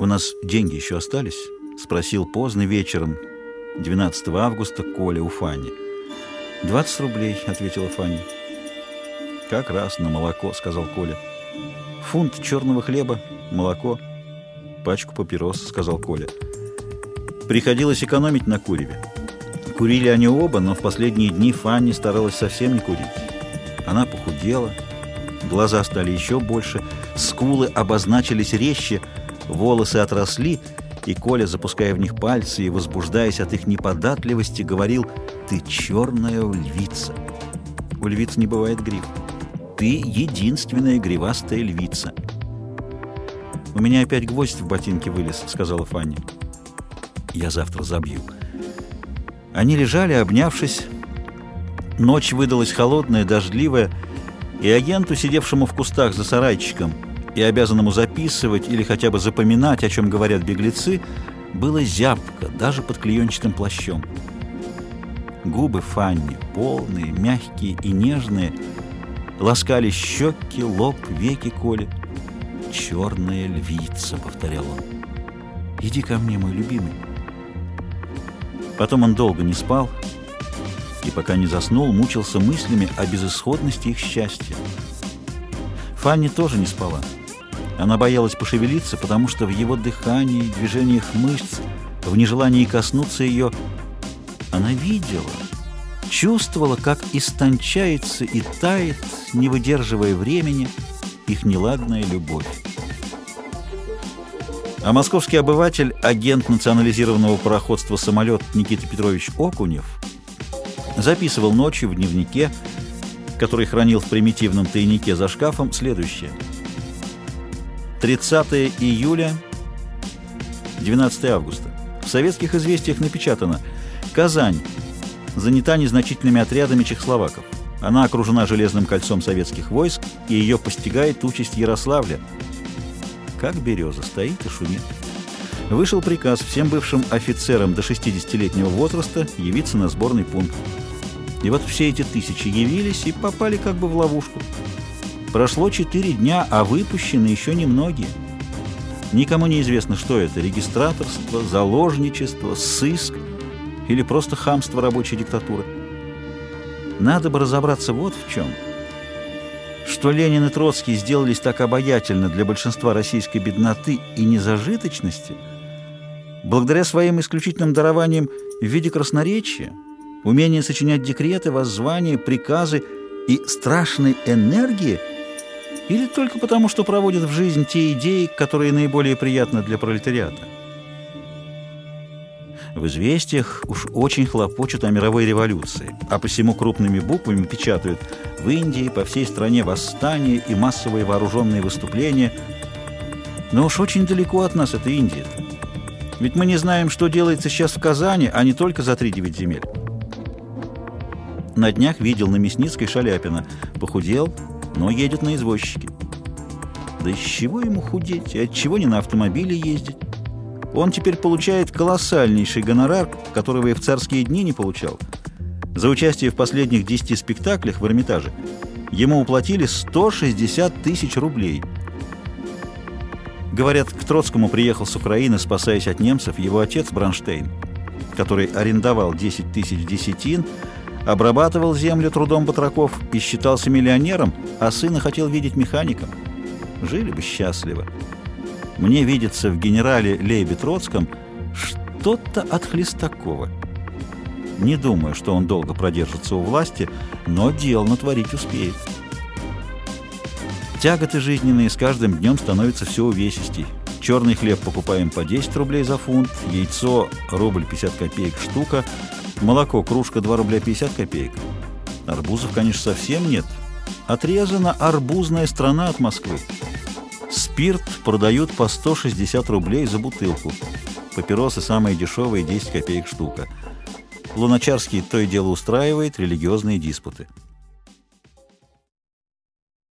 «У нас деньги еще остались?» — спросил поздно вечером, 12 августа, Коля у Фанни. «Двадцать рублей», — ответила Фанни. «Как раз на молоко», — сказал Коля. «Фунт черного хлеба, молоко, пачку папирос», — сказал Коля. Приходилось экономить на куреве. Курили они оба, но в последние дни Фанни старалась совсем не курить. Она похудела, глаза стали еще больше, скулы обозначились резче, волосы отросли, и Коля, запуская в них пальцы и возбуждаясь от их неподатливости, говорил «Ты черная львица». У львиц не бывает гриф. Ты единственная гривастая львица. «У меня опять гвоздь в ботинке вылез», — сказала Фанни. «Я завтра забью». Они лежали, обнявшись. Ночь выдалась холодная, дождливая, и агенту, сидевшему в кустах за сарайчиком, и обязанному записывать или хотя бы запоминать, о чем говорят беглецы, было зябко, даже под клеенчатым плащом. Губы Фанни, полные, мягкие и нежные, ласкали щеки, лоб, веки Коли. «Черная львица», — повторял он. «Иди ко мне, мой любимый». Потом он долго не спал, и пока не заснул, мучился мыслями о безысходности их счастья. Фанни тоже не спала. Она боялась пошевелиться, потому что в его дыхании, движениях мышц, в нежелании коснуться ее, она видела, чувствовала, как истончается и тает, не выдерживая времени, их неладная любовь. А московский обыватель, агент национализированного пароходства «Самолет» Никита Петрович Окунев записывал ночью в дневнике, который хранил в примитивном тайнике за шкафом, следующее – 30 июля, 12 августа. В советских известиях напечатано «Казань занята незначительными отрядами чехословаков. Она окружена железным кольцом советских войск, и ее постигает участь Ярославля. Как береза стоит и шумит. Вышел приказ всем бывшим офицерам до 60-летнего возраста явиться на сборный пункт. И вот все эти тысячи явились и попали как бы в ловушку. Прошло четыре дня, а выпущены еще немногие. Никому не известно, что это – регистраторство, заложничество, сыск или просто хамство рабочей диктатуры. Надо бы разобраться вот в чем. Что Ленин и Троцкий сделались так обаятельно для большинства российской бедноты и незажиточности, благодаря своим исключительным дарованиям в виде красноречия, умения сочинять декреты, воззвания, приказы и страшной энергии – или только потому, что проводят в жизнь те идеи, которые наиболее приятны для пролетариата? В известиях уж очень хлопочут о мировой революции, а посему крупными буквами печатают «В Индии по всей стране восстания и массовые вооруженные выступления». Но уж очень далеко от нас это Индия. -то. Ведь мы не знаем, что делается сейчас в Казани, а не только за три девять земель. На днях видел на Мясницкой Шаляпина. Похудел, но едет на извозчике. Да из чего ему худеть и от чего не на автомобиле ездить? Он теперь получает колоссальнейший гонорар, которого и в царские дни не получал. За участие в последних 10 спектаклях в Эрмитаже ему уплатили 160 тысяч рублей. Говорят, к Троцкому приехал с Украины, спасаясь от немцев, его отец Бронштейн, который арендовал 10 тысяч десятин, обрабатывал землю трудом батраков и считался миллионером, а сына хотел видеть механиком. Жили бы счастливо. Мне видится в генерале Лейбе Троцком что-то от Хлестакова. Не думаю, что он долго продержится у власти, но дел натворить успеет. Тяготы жизненные с каждым днем становятся все увесистей. Черный хлеб покупаем по 10 рублей за фунт, яйцо рубль 50 копеек штука – Молоко, кружка 2 рубля 50 копеек. Арбузов, конечно, совсем нет. Отрезана арбузная страна от Москвы. Спирт продают по 160 рублей за бутылку. Папиросы самые дешевые 10 копеек штука. Луначарский то и дело устраивает религиозные диспуты.